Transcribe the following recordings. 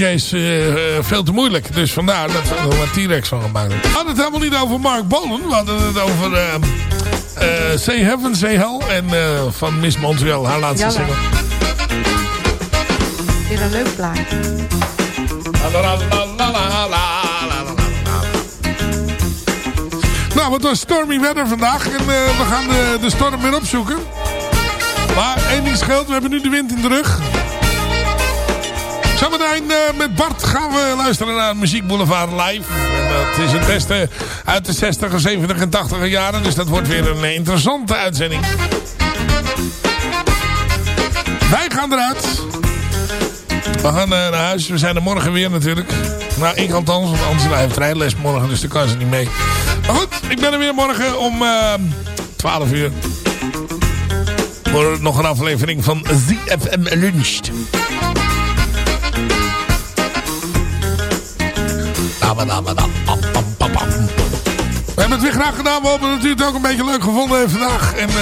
is uh, veel te moeilijk. Dus vandaar dat we er een T-Rex van gemaakt hebben. We hadden het helemaal niet over Mark Bolan. We hadden het over uh, uh, Say Heaven, Say Hell. En van Miss Montreal, haar laatste single. Weer een leuk plaat. Nou, het was stormy weather vandaag. En we gaan de, de storm weer opzoeken. Maar één ding scheelt, we hebben nu de wind in de rug. Zometeen uh, met Bart gaan we luisteren naar Muziek Boulevard live. En dat is het beste uit de 60 70 en 80 jaren. Dus dat wordt weer een interessante uitzending. Wij gaan eruit. We gaan uh, naar huis. We zijn er morgen weer natuurlijk. Nou, ik althans. Want anders heeft rijles morgen. Dus daar kan ze niet mee. Maar goed, ik ben er weer morgen om uh, 12 uur. Voor nog een aflevering van ZFM Luncht. We hebben het weer graag gedaan. We hebben het natuurlijk ook een beetje leuk gevonden vandaag. En uh,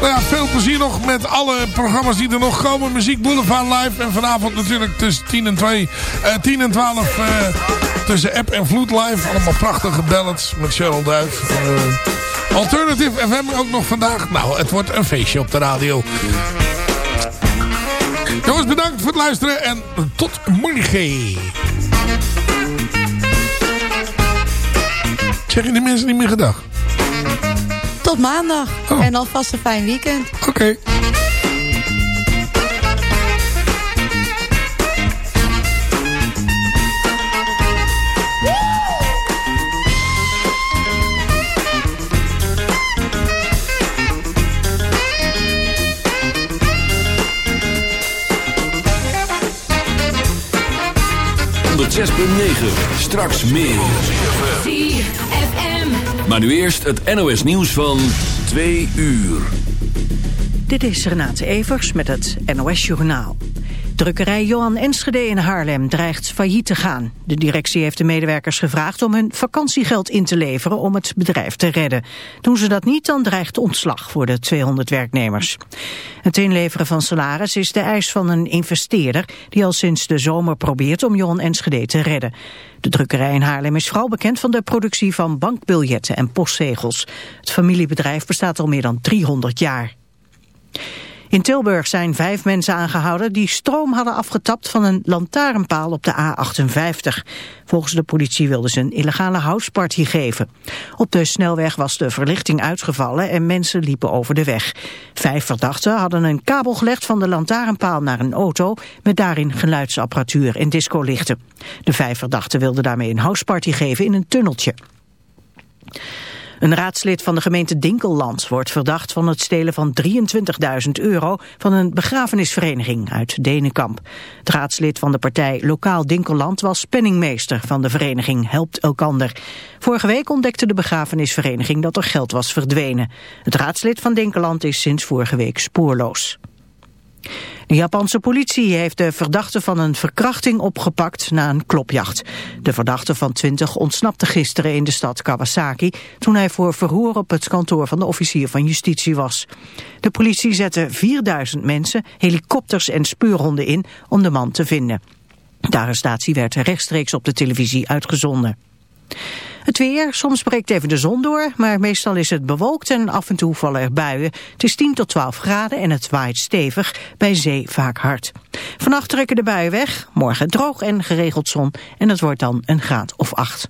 nou ja, veel plezier nog met alle programma's die er nog komen. Muziek Boulevard Live. En vanavond natuurlijk tussen 10 en, 2, uh, 10 en 12 uh, tussen App en Vloed Live. Allemaal prachtige ballads met Cheryl Duif. Uh, Alternative FM ook nog vandaag. Nou, het wordt een feestje op de radio. Jongens, bedankt voor het luisteren en tot morgen. Zeg je de mensen niet meer gedag? Tot maandag. Oh. En alvast een fijn weekend. Oké. Okay. Straks meer. Maar nu eerst het NOS nieuws van 2 uur. Dit is Renate Evers met het NOS Journaal. Drukkerij Johan Enschede in Haarlem dreigt failliet te gaan. De directie heeft de medewerkers gevraagd om hun vakantiegeld in te leveren om het bedrijf te redden. Doen ze dat niet, dan dreigt ontslag voor de 200 werknemers. Het inleveren van salaris is de eis van een investeerder die al sinds de zomer probeert om Johan Enschede te redden. De drukkerij in Haarlem is vooral bekend van de productie van bankbiljetten en postzegels. Het familiebedrijf bestaat al meer dan 300 jaar. In Tilburg zijn vijf mensen aangehouden die stroom hadden afgetapt van een lantaarnpaal op de A58. Volgens de politie wilden ze een illegale houseparty geven. Op de snelweg was de verlichting uitgevallen en mensen liepen over de weg. Vijf verdachten hadden een kabel gelegd van de lantaarnpaal naar een auto met daarin geluidsapparatuur en discolichten. De vijf verdachten wilden daarmee een houseparty geven in een tunneltje. Een raadslid van de gemeente Dinkelland wordt verdacht van het stelen van 23.000 euro van een begrafenisvereniging uit Denenkamp. Het raadslid van de partij Lokaal Dinkelland was penningmeester van de vereniging Helpt Elkander. Vorige week ontdekte de begrafenisvereniging dat er geld was verdwenen. Het raadslid van Dinkeland is sinds vorige week spoorloos. De Japanse politie heeft de verdachte van een verkrachting opgepakt na een klopjacht. De verdachte van 20 ontsnapte gisteren in de stad Kawasaki toen hij voor verhoor op het kantoor van de officier van justitie was. De politie zette 4000 mensen, helikopters en speurhonden in om de man te vinden. De arrestatie werd rechtstreeks op de televisie uitgezonden. Het weer, soms breekt even de zon door, maar meestal is het bewolkt en af en toe vallen er buien. Het is 10 tot 12 graden en het waait stevig, bij zee vaak hard. Vannacht trekken de buien weg, morgen droog en geregeld zon en het wordt dan een graad of 8.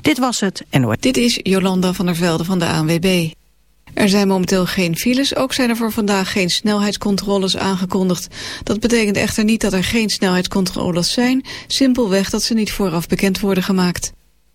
Dit was het en Dit is Jolanda van der Velde van de ANWB. Er zijn momenteel geen files, ook zijn er voor vandaag geen snelheidscontroles aangekondigd. Dat betekent echter niet dat er geen snelheidscontroles zijn, simpelweg dat ze niet vooraf bekend worden gemaakt.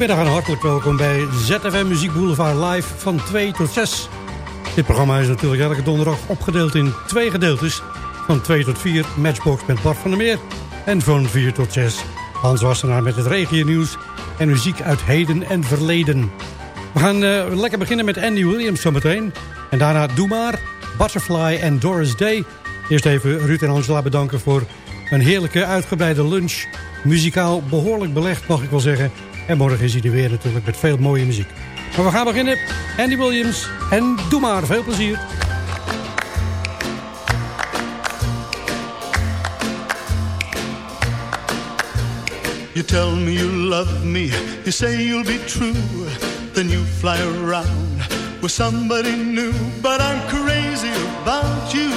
Goedemiddag en hartelijk welkom bij ZFM Muziek Boulevard Live van 2 tot 6. Dit programma is natuurlijk elke donderdag opgedeeld in twee gedeeltes. Van 2 tot 4 Matchbox met Bart van der Meer. En van 4 tot 6 Hans Wassenaar met het regionieuws en muziek uit heden en verleden. We gaan uh, lekker beginnen met Andy Williams zometeen. En daarna Doe Maar, Butterfly en Doris Day. Eerst even Ruud en Angela bedanken voor een heerlijke uitgebreide lunch. Muzikaal behoorlijk belegd mag ik wel zeggen. En morgen is hij er weer natuurlijk met veel mooie muziek. We gaan beginnen. Andy Williams. En doe maar. Veel plezier. You tell me you love me, you say you'll be true, then you fly around with somebody new. But I'm crazy about you,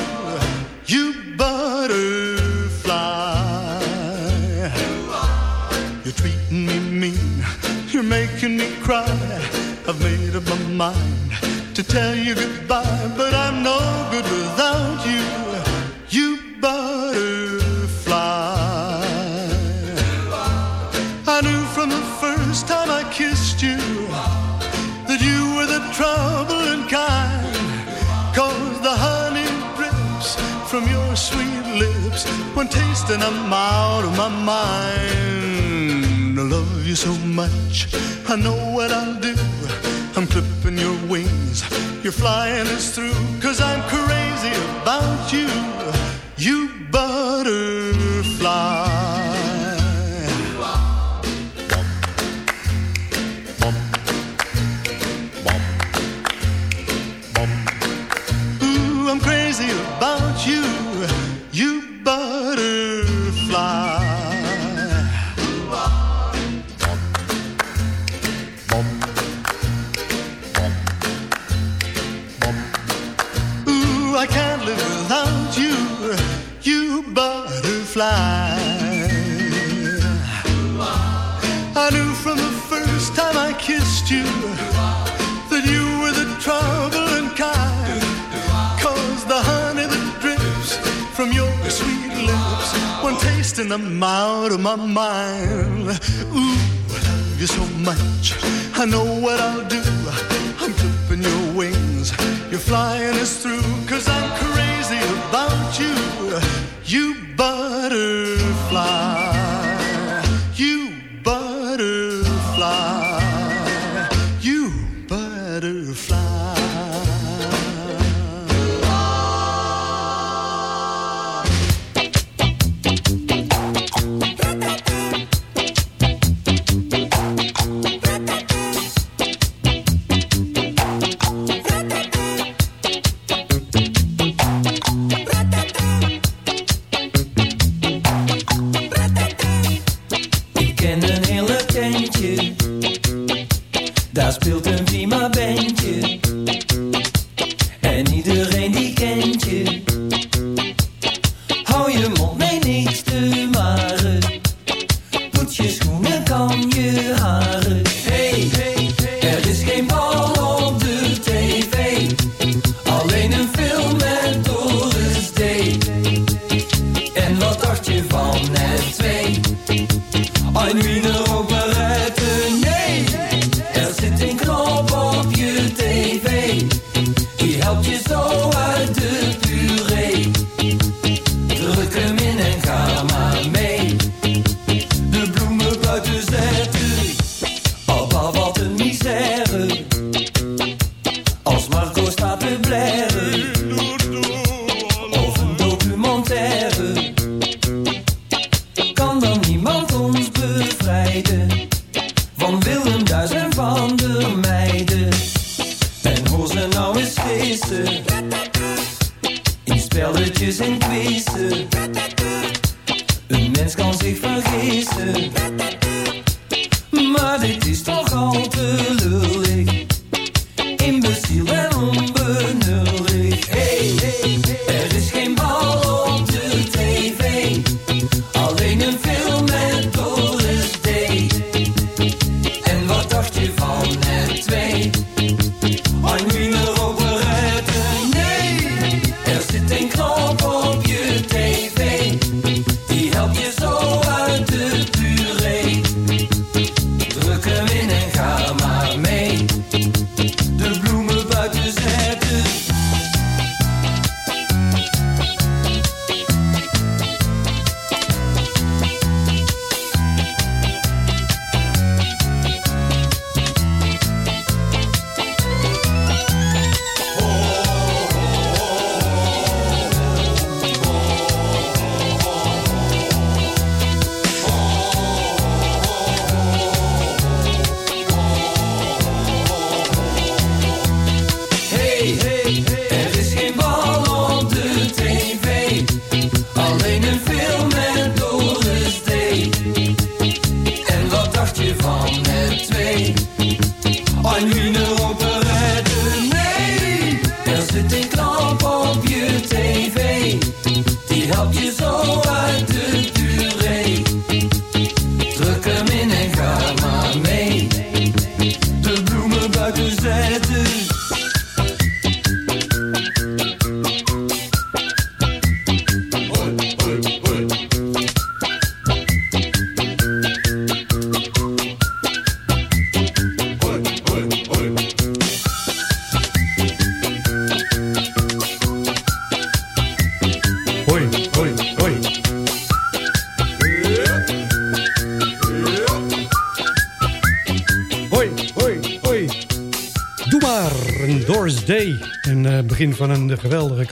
you butterfly. You're treating me mean, you're making me cry. I've made up my mind to tell you goodbye, but I'm no good without you, you butterfly. I knew from the first time I kissed you that you were the troubling kind. Cause the honey drips from your sweet lips when tasting I'm out of my mind. You so much, I know what I'll do. I'm clipping your wings, you're flying us through. Cause I'm crazy about you, you butterfly.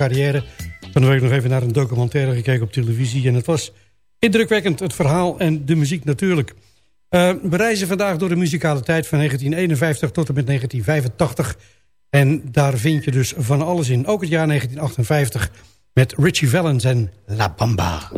carrière. Van de week nog even naar een documentaire gekeken op televisie. En het was indrukwekkend, het verhaal en de muziek natuurlijk. Eh, we reizen vandaag door de muzikale tijd van 1951 tot en met 1985. En daar vind je dus van alles in. Ook het jaar 1958 met Richie Valens en La Bamba.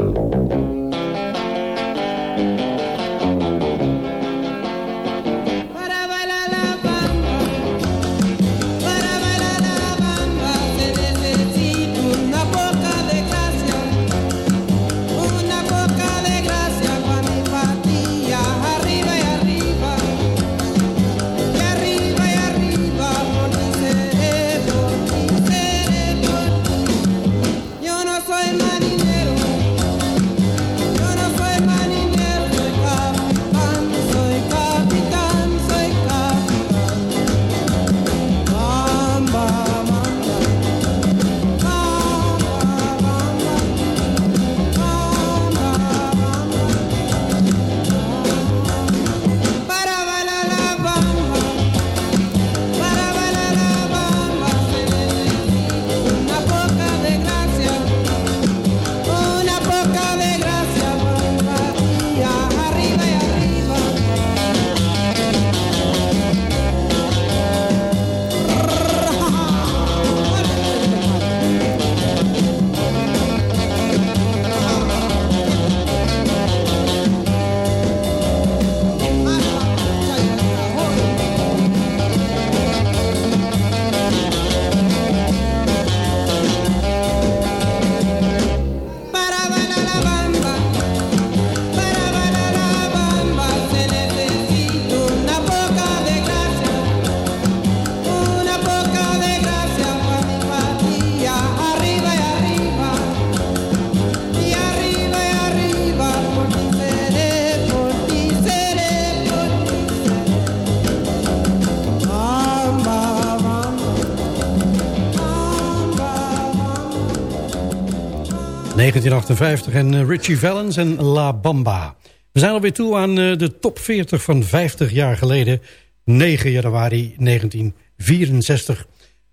1958 en eh, Richie Valens en La Bamba. We zijn alweer toe aan eh, de top 40 van 50 jaar geleden. 9 januari 1964.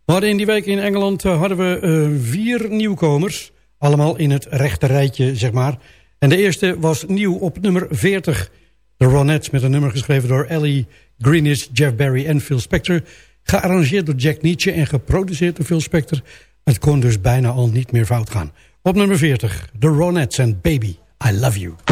We hadden in die week in Engeland eh, hadden we vier nieuwkomers. Allemaal in het rechte rijtje, zeg maar. En de eerste was nieuw op nummer 40. De Ronettes met een nummer geschreven door Ellie Greenwich, Jeff Barry en Phil Spector. Gearrangeerd door Jack Nietzsche en geproduceerd door Phil Spector. Het kon dus bijna al niet meer fout gaan. Op nummer 40, The Ronettes en Baby, I Love You.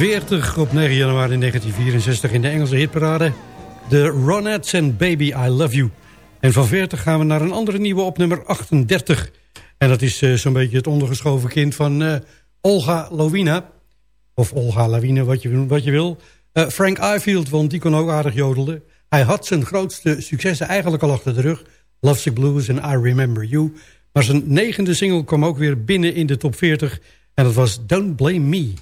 40 op 9 januari 1964 in de Engelse hitparade. De Ronettes en Baby I Love You. En van 40 gaan we naar een andere nieuwe op nummer 38. En dat is uh, zo'n beetje het ondergeschoven kind van uh, Olga Lowina. Of Olga Lawine, wat je, wat je wil. Uh, Frank Ifield, want die kon ook aardig jodelen. Hij had zijn grootste successen eigenlijk al achter de rug. Lovesick Blues en I Remember You. Maar zijn negende single kwam ook weer binnen in de top 40... En dat was Don't Blame Me.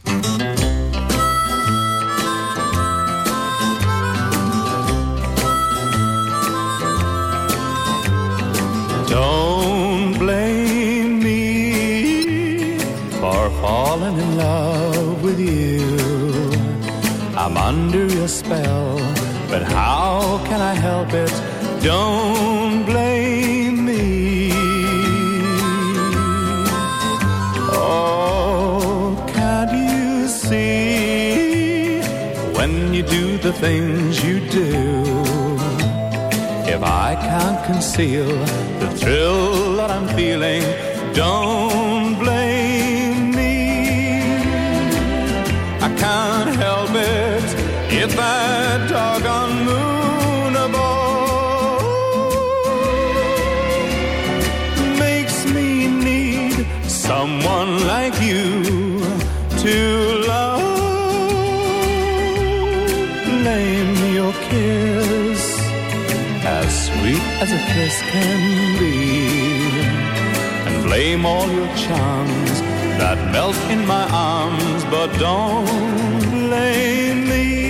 For falling in love with you. I'm under your spell, but how can I help it? Don't blame me. Oh, can't you see when you do the things you do? If I can't conceal the thrill that I'm feeling, don't if that doggone moon above makes me need someone like you to love. Blame your kiss as sweet as a kiss can be, and blame all your charms that melt in my arms, but don't blame me.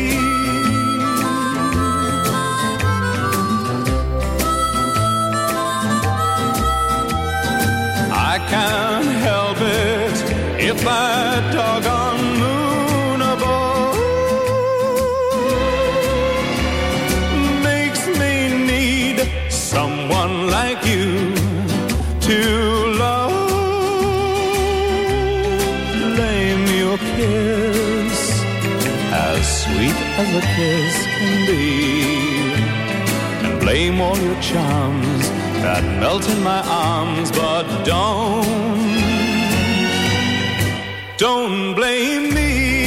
That doggone moon above makes me need someone like you to love. Blame your kiss as sweet as a kiss can be, and blame all your charms that melt in my arms, but don't, don't blame me.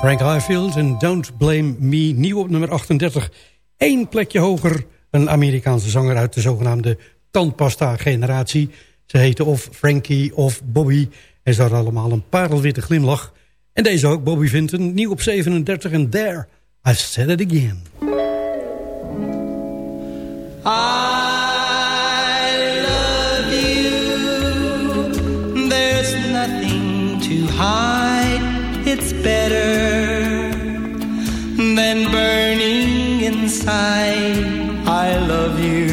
Frank Highfield en Don't Blame Me, nieuw op nummer 38. Eén plekje hoger, een Amerikaanse zanger uit de zogenaamde tandpasta-generatie. Ze heten of Frankie of Bobby en ze hadden allemaal een parelwitte glimlach. En deze ook, Bobby Vinton, nieuw op 37 en There, I've said it again. I love you. There's nothing to hide. It's better than burning inside. I love you.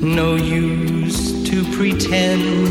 No use to pretend.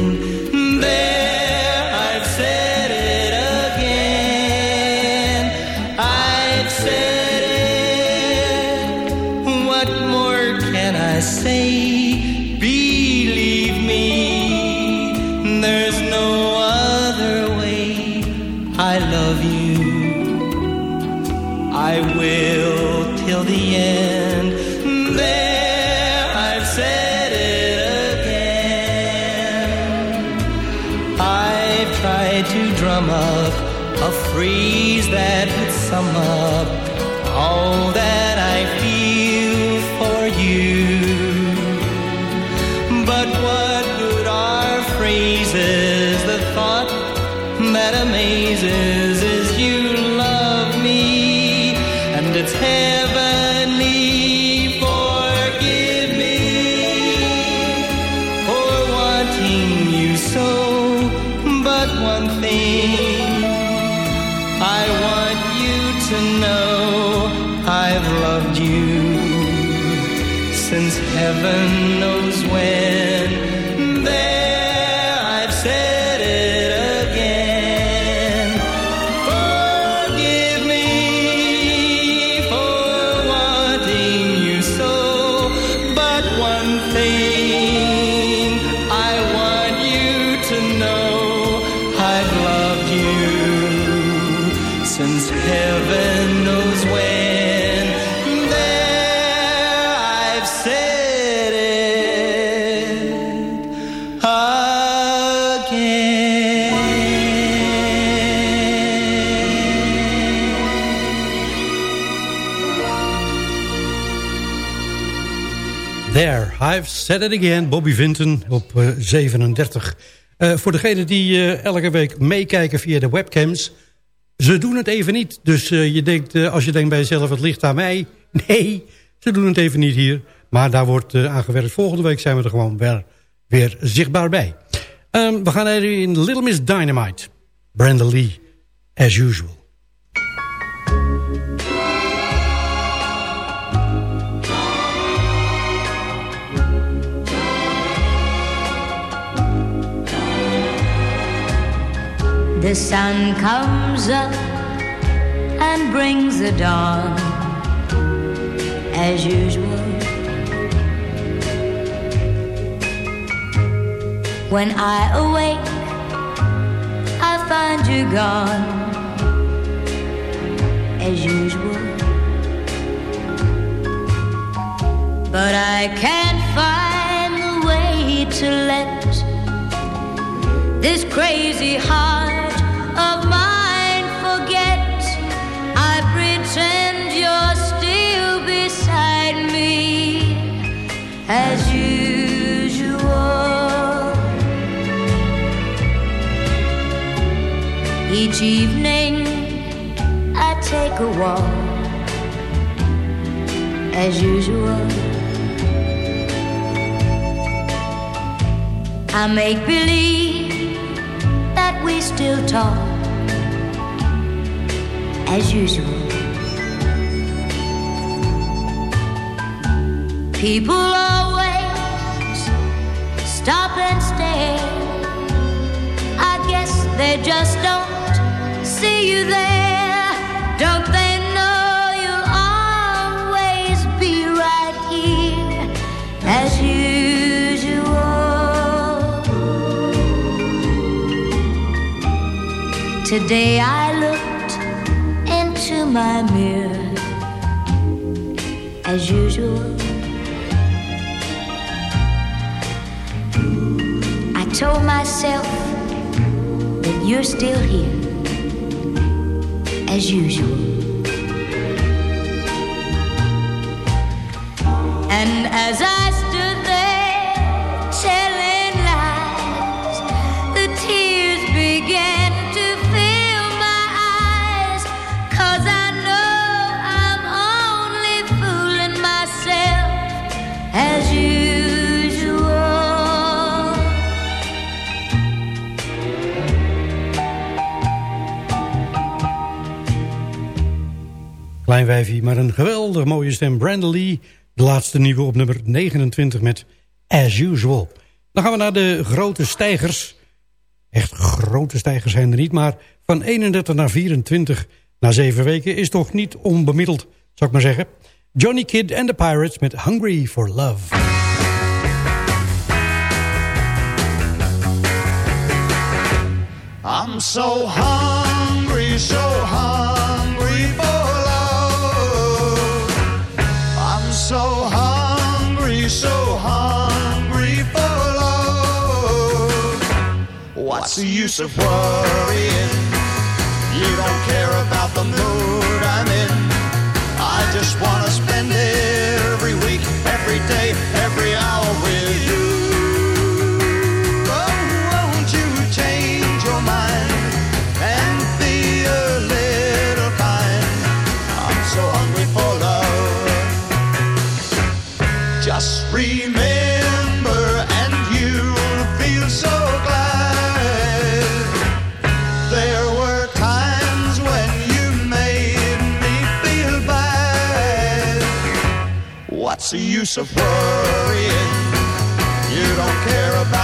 Said it again. Bobby Vinton op eh, 37. Eh, voor degenen die eh, elke week meekijken via de webcams... ze doen het even niet. Dus eh, je denkt, eh, als je denkt bij jezelf, het ligt aan mij. Nee, ze doen het even niet hier. Maar daar wordt eh, aan gewerkt. Volgende week zijn we er gewoon weer, weer zichtbaar bij. Ehm, we gaan even in Little Miss Dynamite. Brenda Lee, as usual. The sun comes up and brings the dawn as usual. When I awake, I find you gone as usual. But I can't find the way to let this crazy heart Each evening I take a wall as usual. I make believe we still talk as usual. People always stop and stare. I guess they just don't see you there. Don't they Today I looked into my mirror as usual. I told myself that you're still here as usual. And as I Klein wijfie, maar een geweldig mooie stem. Brandon Lee, de laatste nieuwe op nummer 29 met As Usual. Dan gaan we naar de grote stijgers. Echt grote stijgers zijn er niet, maar van 31 naar 24 na 7 weken is toch niet onbemiddeld, zou ik maar zeggen. Johnny Kidd and the Pirates met Hungry for Love. I'm so hungry, so hungry for so hungry, so hungry for love. What's the use of worrying? You don't care about the mood I'm in. I just wanna spend every week, every day, every hour with you. Just remember, and you'll feel so glad. There were times when you made me feel bad. What's the use of worrying? You don't care about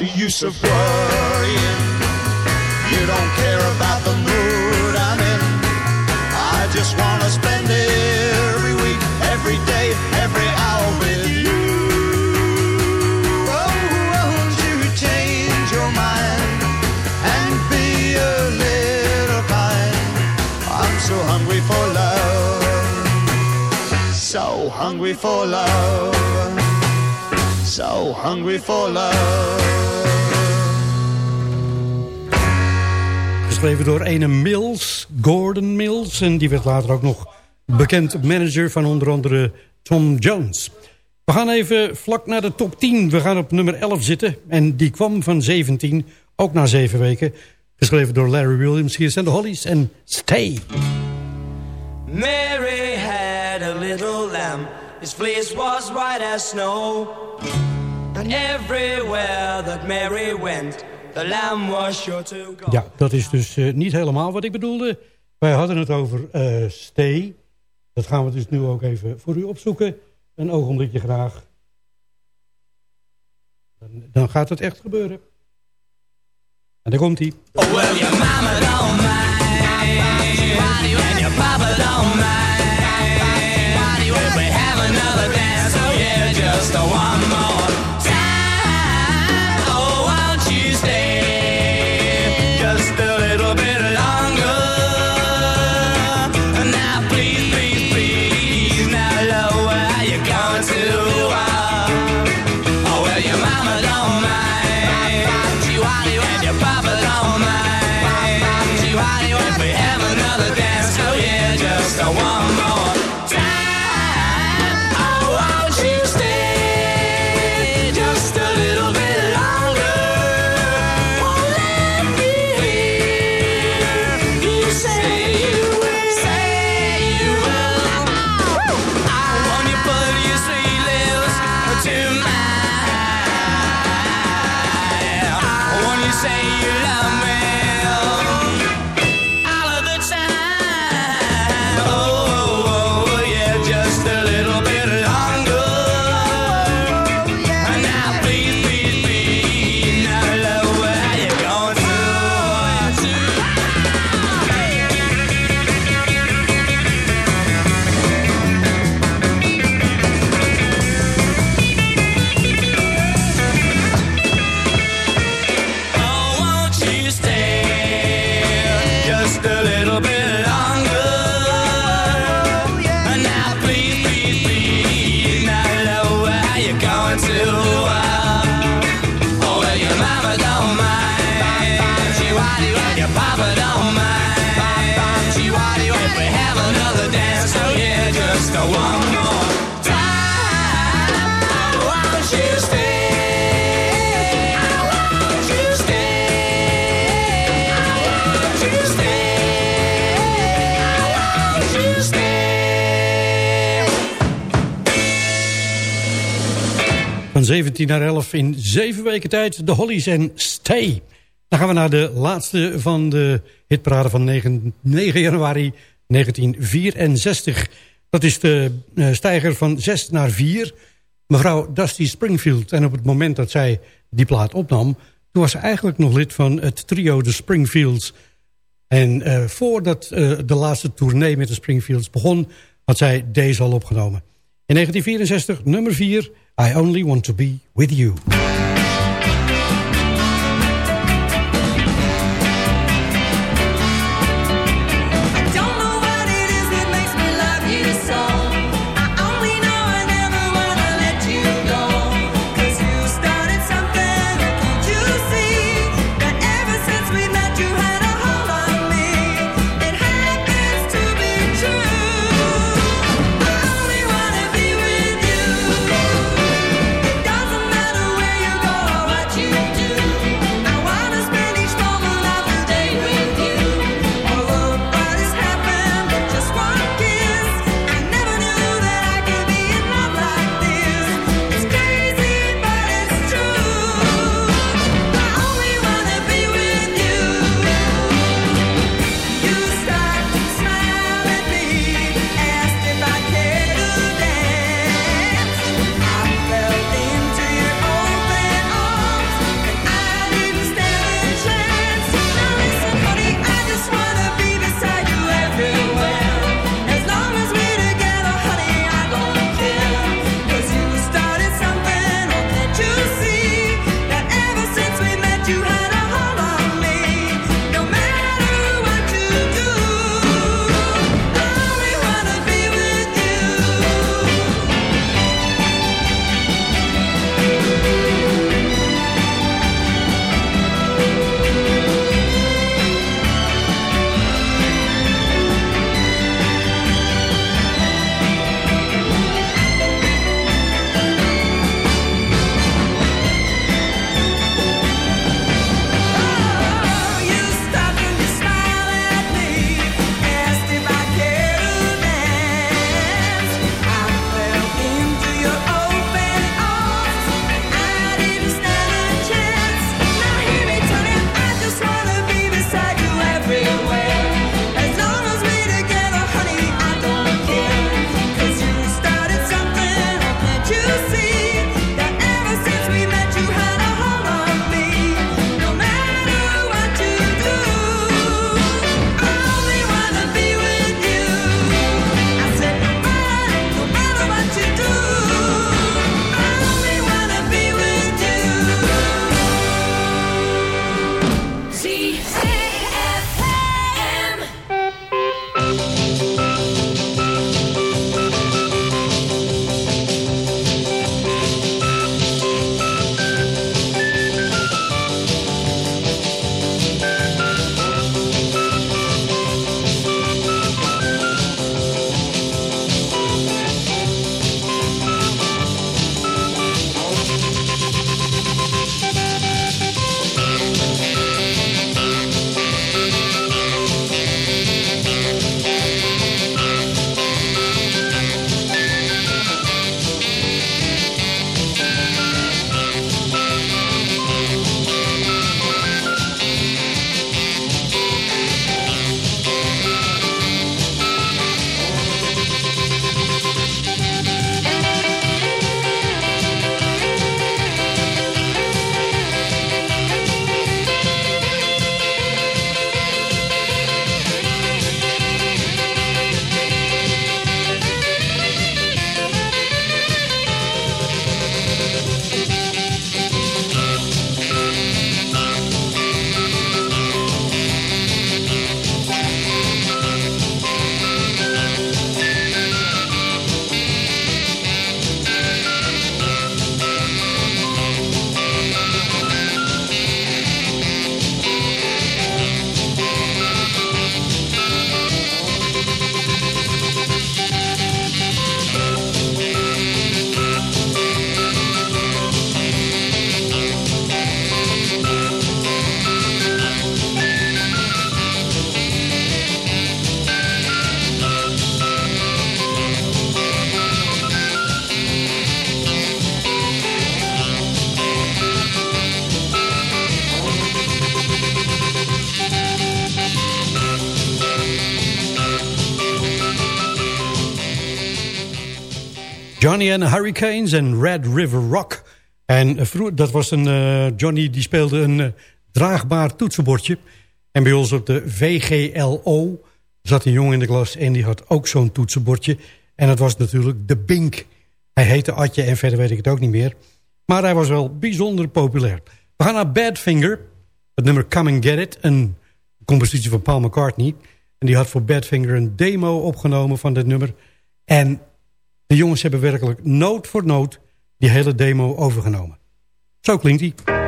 the use of worrying? You don't care about the mood I'm in. I just wanna spend every week, every day, every hour with you. Oh, won't you change your mind and be a little kind? I'm so hungry for love. So hungry for love. So hungry for love. Geschreven door ene Mills, Gordon Mills. En die werd later ook nog bekend manager van onder andere Tom Jones. We gaan even vlak naar de top 10. We gaan op nummer 11 zitten. En die kwam van 17, ook na 7 weken. Geschreven door Larry Williams. Hier zijn de Hollies en Stay. Mary had a little lamb. His fleece was white as snow. And everywhere that Mary went, the lamb was sure to go. Ja, dat is dus eh, niet helemaal wat ik bedoelde. Wij hadden het over eh, Stay. Dat gaan we dus nu ook even voor u opzoeken. Een ogenblikje graag. Dan, dan gaat het echt gebeuren. En daar komt hij. Oh, well, naar 11 in 7 weken tijd. De Hollies en Stay. Dan gaan we naar de laatste van de hitparade van 9, 9 januari 1964. Dat is de eh, stijger van 6 naar 4. Mevrouw Dusty Springfield. En op het moment dat zij die plaat opnam... toen was ze eigenlijk nog lid van het trio de Springfields. En eh, voordat eh, de laatste tournee met de Springfields begon... had zij deze al opgenomen. In 1964 nummer 4, I Only Want To Be With You. Johnny and Hurricanes en Red River Rock. En eh, dat was een... eh, Johnny die speelde een eh, draagbaar toetsenbordje. En bij ons op de VGLO zat een jongen in de klas... en die had ook zo'n toetsenbordje. En dat was natuurlijk de Bink. Hij heette Atje en verder weet ik het ook niet meer. Maar hij was wel bijzonder populair. We gaan naar Badfinger. Het nummer Come and Get It. Een compositie van Paul McCartney. En die had voor Badfinger een demo opgenomen van dit nummer. En de jongens hebben werkelijk noot voor noot die hele demo overgenomen. Zo klinkt hij.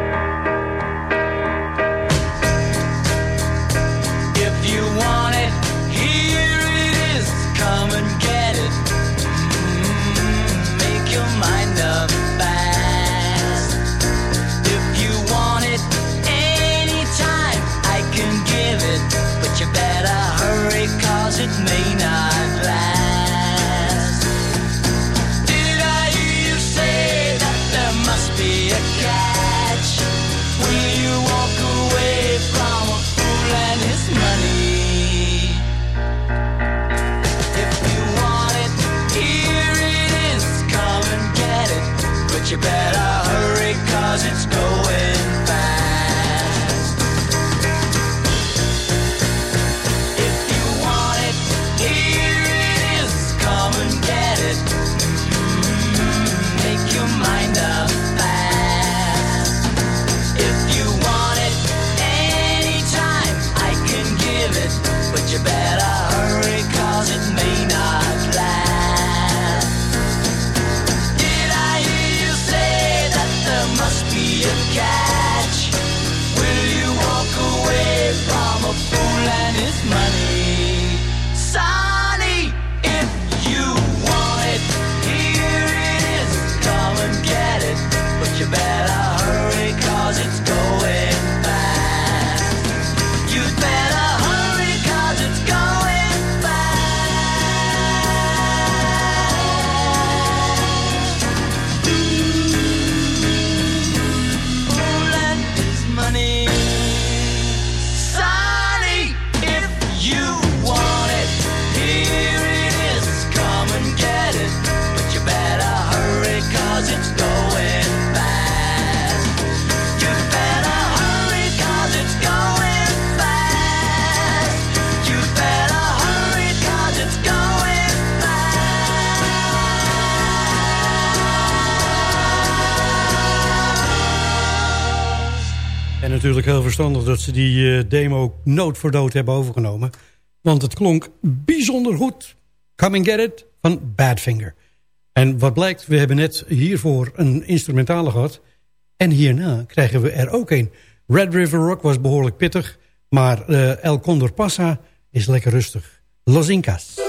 Natuurlijk heel verstandig dat ze die eh, demo noot voor dood hebben overgenomen. Want het klonk bijzonder goed. Come and Get It van Badfinger. En wat blijkt, we hebben net hiervoor een instrumentale gehad. En hierna krijgen we er ook een. Red River Rock was behoorlijk pittig. Maar eh, El Condor Pasa is lekker rustig. Los Incas.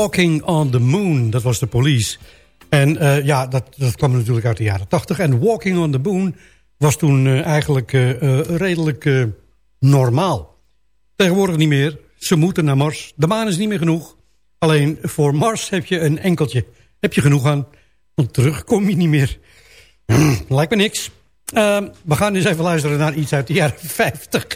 Walking on the Moon, dat was de police. En eh, ja, dat, dat kwam natuurlijk uit de jaren 80. En Walking on the Moon was toen eh, eigenlijk eh, redelijk normaal. Tegenwoordig niet meer. Ze moeten naar Mars. De maan is niet meer genoeg. Alleen voor Mars heb je een enkeltje. Heb je genoeg aan. Want terug kom je niet meer. Lijkt me niks. Ehm, we gaan eens even luisteren naar iets uit de jaren 50.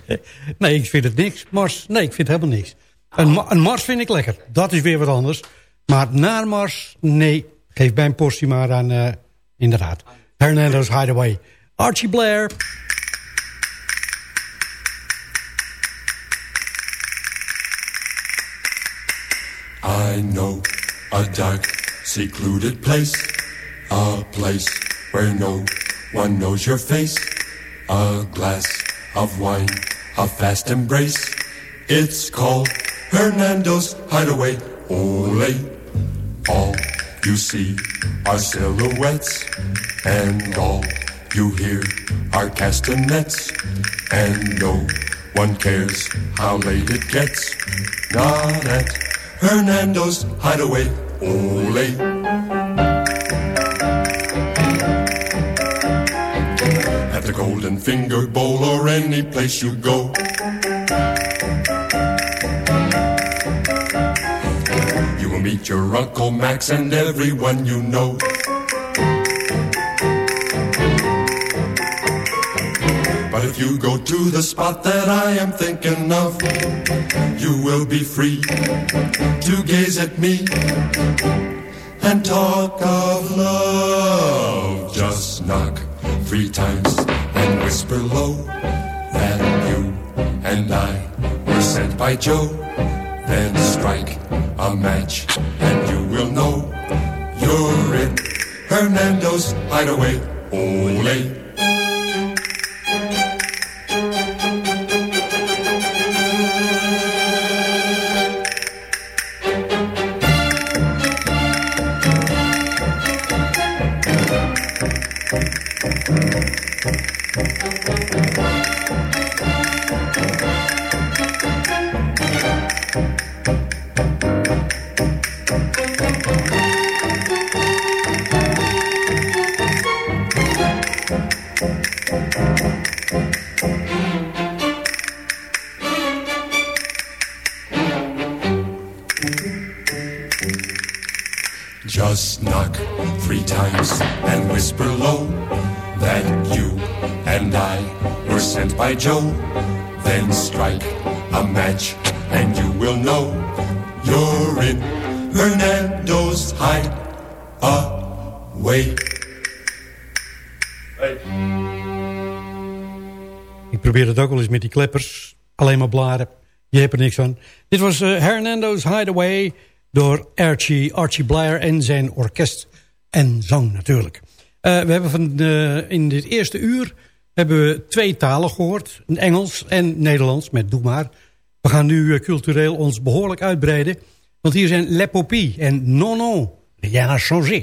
nee, ik vind het niks. Mars, nee, ik vind het helemaal niks. Een, een Mars vind ik lekker. Dat is weer wat anders. Maar naar Mars, nee. Geef mijn portie maar aan, eh, inderdaad. Hernando's Hideaway. Archie Blair. I know a dark, secluded place, a place where no one knows your face. A glass of wine, a fast embrace. It's called Hernando's Hideaway. Ole, all you see are silhouettes, and all you hear are castanets, and no one cares how late it gets. Not at Hernando's Hideaway. Ole. At the Golden Finger Bowl or any place you go. Meet your Uncle Max and everyone you know. But if you go to the spot that I am thinking of, you will be free to gaze at me and talk of love. Just knock three times and whisper low that you and I were sent by Joe. Then strike a match and you will know you're in Hernando's hideaway. Ole. Dit was uh, Hernando's Hideaway door Archie, Archie Blair en zijn orkest en zang natuurlijk. Uh, we hebben van in dit eerste uur hebben we twee talen gehoord. Engels en Nederlands met Doe maar. We gaan nu uh, cultureel ons behoorlijk uitbreiden. Want hier zijn Le Popie en Non Non. Rien n'a changé.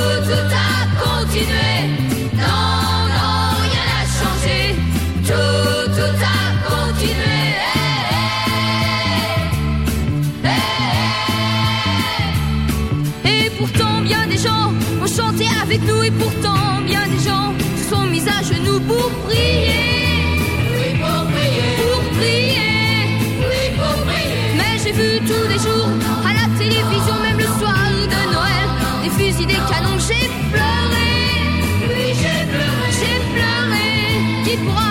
nous. Et pourtant, bien des gens se sont mis à genoux pour prier. Oui, pour prier. Pour prier. Oui, pour prier. Mais j'ai vu tous les jours à la télévision, même le soir de Noël, des fusils, des canons, j'ai pleuré. Oui, j'ai pleuré. J'ai pleuré. Qui pourra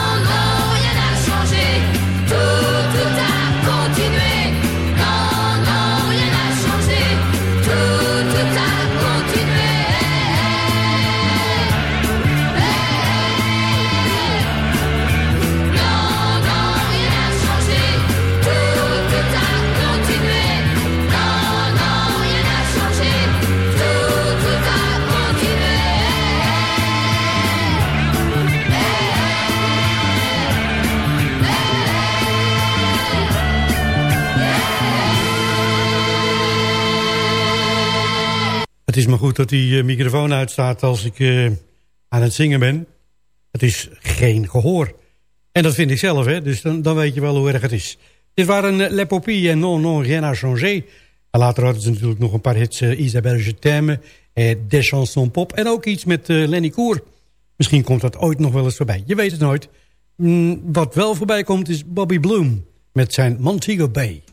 Het is maar goed dat die eh, microfoon uitstaat als ik eh, aan het zingen ben. Het is geen gehoor. En dat vind ik zelf, hè? dus dan, dan weet je wel hoe erg het is. Dit waren uh, Le Popie en Non Non Rien à Changer. Later hadden ze natuurlijk nog een paar hits. eh, Isabelle Je t'aime, eh, Des Chansons Pop. En ook iets met eh, Lenny Koer. Misschien komt dat ooit nog wel eens voorbij. Je weet het nooit. Mm, wat wel voorbij komt is Bobby Bloom met zijn Montego Bay.